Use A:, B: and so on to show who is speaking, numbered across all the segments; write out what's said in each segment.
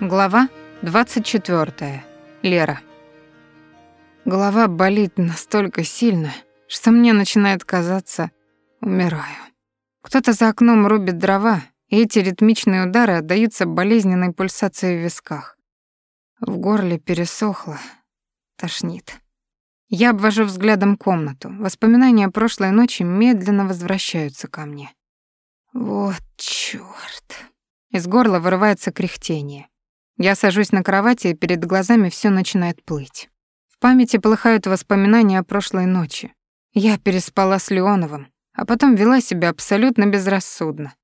A: Глава 24. Лера. Голова болит настолько сильно, что мне начинает казаться, умираю. Кто-то за окном рубит дрова, и эти ритмичные удары отдаются болезненной пульсацией в висках. В горле пересохло, тошнит. Я обвожу взглядом комнату. Воспоминания прошлой ночи медленно возвращаются ко мне. Вот чёрт. Из горла вырывается кряхтение. Я сажусь на кровати, и перед глазами все начинает плыть. В памяти полыхают воспоминания о прошлой ночи. Я переспала с Леоновым, а потом вела себя абсолютно безрассудно.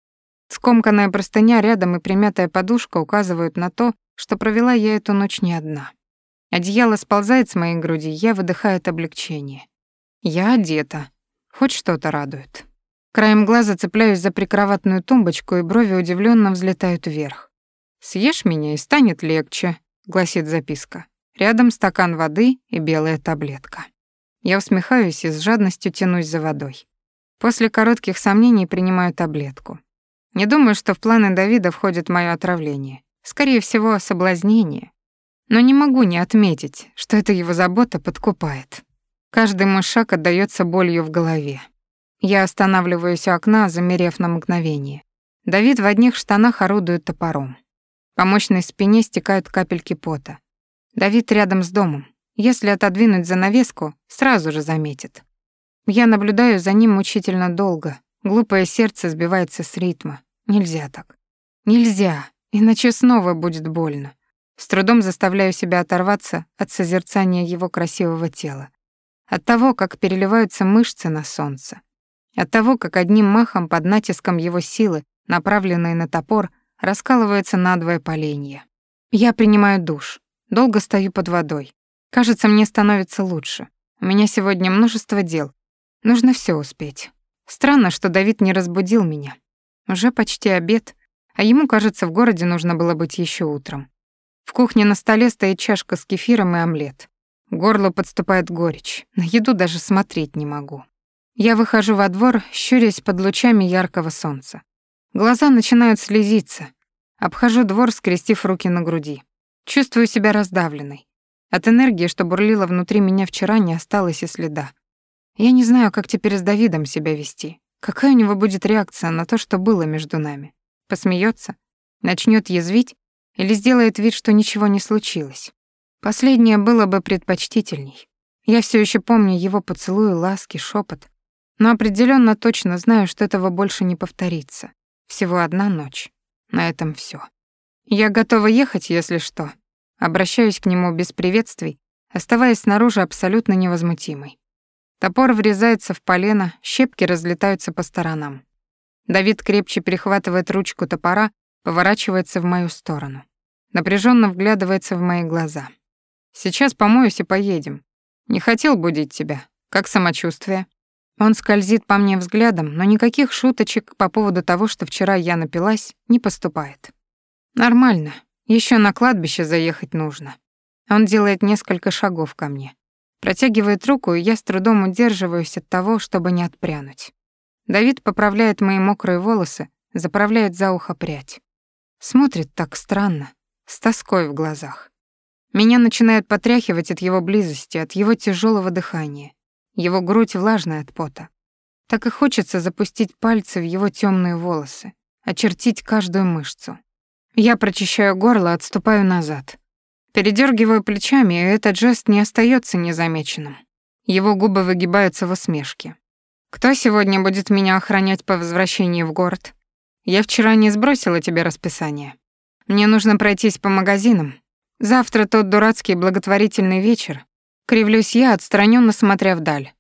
A: Скомканная простыня рядом и примятая подушка указывают на то, что провела я эту ночь не одна. Одеяло сползает с моей груди, я выдыхаю от облегчения. Я одета. Хоть что-то радует. Краем глаза цепляюсь за прикроватную тумбочку, и брови удивленно взлетают вверх. «Съешь меня, и станет легче», — гласит записка. Рядом стакан воды и белая таблетка. Я усмехаюсь и с жадностью тянусь за водой. После коротких сомнений принимаю таблетку. Не думаю, что в планы Давида входит моё отравление. Скорее всего, соблазнение. Но не могу не отметить, что эта его забота подкупает. Каждый мой шаг отдаётся болью в голове. Я останавливаюсь у окна, замерев на мгновение. Давид в одних штанах орудует топором. По мощной спине стекают капельки пота. Давид рядом с домом. Если отодвинуть занавеску, сразу же заметит. Я наблюдаю за ним мучительно долго. Глупое сердце сбивается с ритма. Нельзя так. Нельзя, иначе снова будет больно. С трудом заставляю себя оторваться от созерцания его красивого тела. От того, как переливаются мышцы на солнце. От того, как одним махом под натиском его силы, направленной на топор, раскалывается надвое поленье. Я принимаю душ. Долго стою под водой. Кажется, мне становится лучше. У меня сегодня множество дел. Нужно все успеть. Странно, что Давид не разбудил меня. Уже почти обед, а ему, кажется, в городе нужно было быть еще утром. В кухне на столе стоит чашка с кефиром и омлет. Горло подступает горечь. На еду даже смотреть не могу. Я выхожу во двор, щурясь под лучами яркого солнца. Глаза начинают слезиться. Обхожу двор, скрестив руки на груди. Чувствую себя раздавленной. От энергии, что бурлила внутри меня вчера, не осталось и следа. Я не знаю, как теперь с Давидом себя вести. Какая у него будет реакция на то, что было между нами? Посмеется, начнет язвить или сделает вид, что ничего не случилось? Последнее было бы предпочтительней. Я все еще помню его поцелуи, ласки, шепот, но определенно точно знаю, что этого больше не повторится. Всего одна ночь. На этом все. Я готова ехать, если что. Обращаюсь к нему без приветствий, оставаясь снаружи абсолютно невозмутимой. Топор врезается в полено, щепки разлетаются по сторонам. Давид крепче перехватывает ручку топора, поворачивается в мою сторону. Напряженно вглядывается в мои глаза. «Сейчас помоюсь и поедем. Не хотел будить тебя. Как самочувствие?» Он скользит по мне взглядом, но никаких шуточек по поводу того, что вчера я напилась, не поступает. Нормально. Еще на кладбище заехать нужно. Он делает несколько шагов ко мне. Протягивает руку, и я с трудом удерживаюсь от того, чтобы не отпрянуть. Давид поправляет мои мокрые волосы, заправляет за ухо прядь. Смотрит так странно, с тоской в глазах. Меня начинает потряхивать от его близости, от его тяжелого дыхания. Его грудь влажная от пота. Так и хочется запустить пальцы в его темные волосы, очертить каждую мышцу. Я прочищаю горло, отступаю назад. Передергиваю плечами, и этот жест не остается незамеченным. Его губы выгибаются в усмешке. «Кто сегодня будет меня охранять по возвращении в город? Я вчера не сбросила тебе расписание. Мне нужно пройтись по магазинам. Завтра тот дурацкий благотворительный вечер, Кривлюсь я, отстраненно смотря вдаль.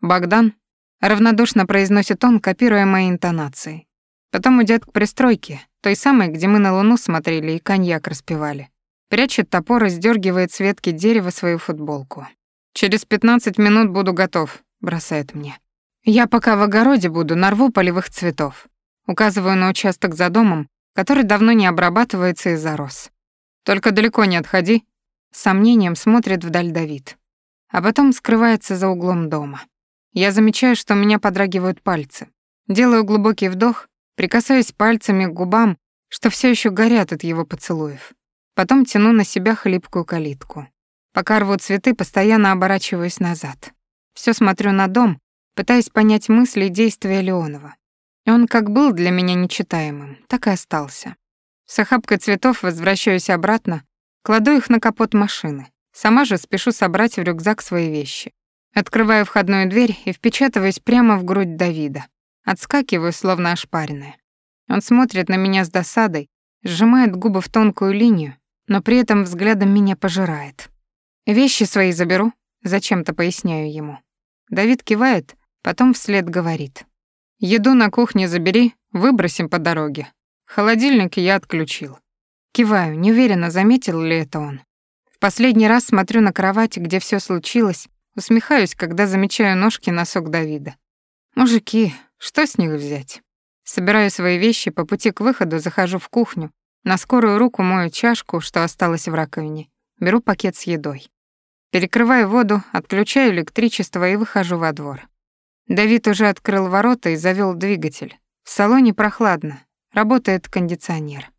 A: «Богдан?» — равнодушно произносит он, копируя мои интонации. Потом идет к пристройке, той самой, где мы на луну смотрели и коньяк распивали. Прячет топор и сдергивает с ветки дерева свою футболку. «Через пятнадцать минут буду готов», — бросает мне. «Я пока в огороде буду, нарву полевых цветов». Указываю на участок за домом, который давно не обрабатывается и зарос. «Только далеко не отходи», сомнением смотрит вдаль Давид. А потом скрывается за углом дома. Я замечаю, что у меня подрагивают пальцы. Делаю глубокий вдох, прикасаюсь пальцами к губам, что все еще горят от его поцелуев. Потом тяну на себя хлипкую калитку. Пока рву цветы, постоянно оборачиваюсь назад. Все смотрю на дом, пытаясь понять мысли и действия Леонова. Он как был для меня нечитаемым, так и остался. С охапкой цветов возвращаюсь обратно, кладу их на капот машины. Сама же спешу собрать в рюкзак свои вещи. Открываю входную дверь и впечатываюсь прямо в грудь Давида. Отскакиваю, словно ошпаренная. Он смотрит на меня с досадой, сжимает губы в тонкую линию, но при этом взглядом меня пожирает. «Вещи свои заберу», — зачем-то поясняю ему. Давид кивает, потом вслед говорит. «Еду на кухне забери, выбросим по дороге. Холодильник я отключил». Киваю, неуверенно, заметил ли это он. В последний раз смотрю на кровать, где все случилось, усмехаюсь, когда замечаю ножки носок Давида. Мужики, что с них взять? Собираю свои вещи, по пути к выходу захожу в кухню, на скорую руку мою чашку, что осталось в раковине, беру пакет с едой. Перекрываю воду, отключаю электричество и выхожу во двор. Давид уже открыл ворота и завёл двигатель. В салоне прохладно, работает кондиционер.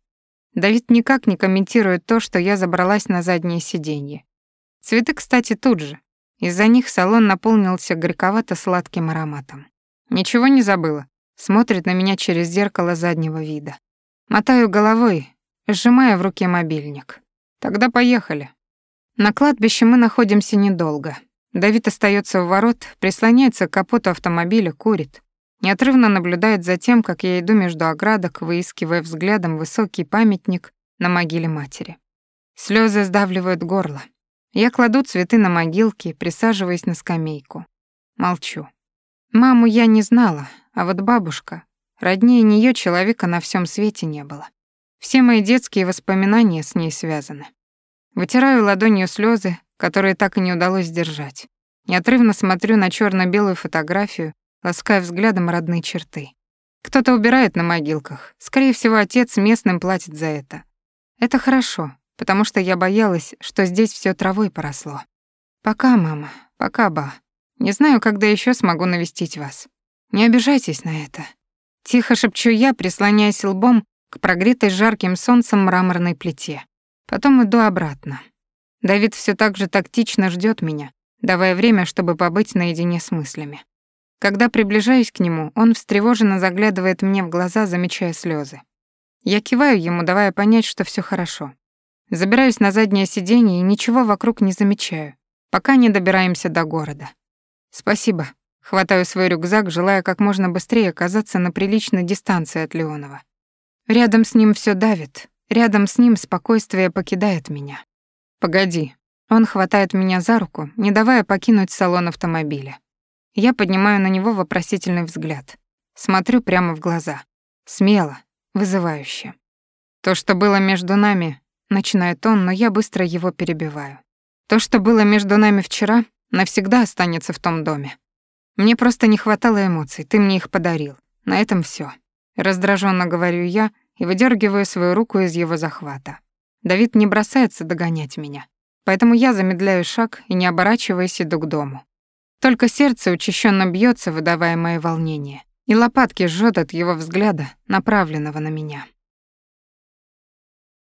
A: Давид никак не комментирует то, что я забралась на заднее сиденье. Цветы, кстати, тут же. Из-за них салон наполнился горьковато-сладким ароматом. Ничего не забыла. Смотрит на меня через зеркало заднего вида. Мотаю головой, сжимая в руке мобильник. Тогда поехали. На кладбище мы находимся недолго. Давид остается у ворот, прислоняется к капоту автомобиля, курит. Неотрывно наблюдает за тем, как я иду между оградок, выискивая взглядом высокий памятник на могиле матери. Слезы сдавливают горло. Я кладу цветы на могилки, присаживаясь на скамейку. Молчу. Маму я не знала, а вот бабушка, роднее нее человека на всем свете не было. Все мои детские воспоминания с ней связаны. Вытираю ладонью слезы, которые так и не удалось сдержать. Неотрывно смотрю на черно белую фотографию, лаская взглядом родные черты. Кто-то убирает на могилках. Скорее всего, отец местным платит за это. Это хорошо, потому что я боялась, что здесь все травой поросло. Пока, мама, пока, ба. Не знаю, когда еще смогу навестить вас. Не обижайтесь на это. Тихо шепчу я, прислоняясь лбом к прогретой жарким солнцем мраморной плите. Потом иду обратно. Давид все так же тактично ждет меня, давая время, чтобы побыть наедине с мыслями. Когда приближаюсь к нему, он встревоженно заглядывает мне в глаза, замечая слезы. Я киваю ему, давая понять, что все хорошо. Забираюсь на заднее сиденье и ничего вокруг не замечаю, пока не добираемся до города. Спасибо. Хватаю свой рюкзак, желая как можно быстрее оказаться на приличной дистанции от Леонова. Рядом с ним все давит, Рядом с ним спокойствие покидает меня. Погоди. Он хватает меня за руку, не давая покинуть салон автомобиля. Я поднимаю на него вопросительный взгляд. Смотрю прямо в глаза. Смело, вызывающе. То, что было между нами, начинает он, но я быстро его перебиваю. То, что было между нами вчера, навсегда останется в том доме. Мне просто не хватало эмоций, ты мне их подарил. На этом все. Раздраженно говорю я и выдергиваю свою руку из его захвата. Давид не бросается догонять меня, поэтому я замедляю шаг и, не оборачиваясь, иду к дому. Только сердце учащенно бьется, выдавая мои волнения, и лопатки жжет от его взгляда, направленного на меня.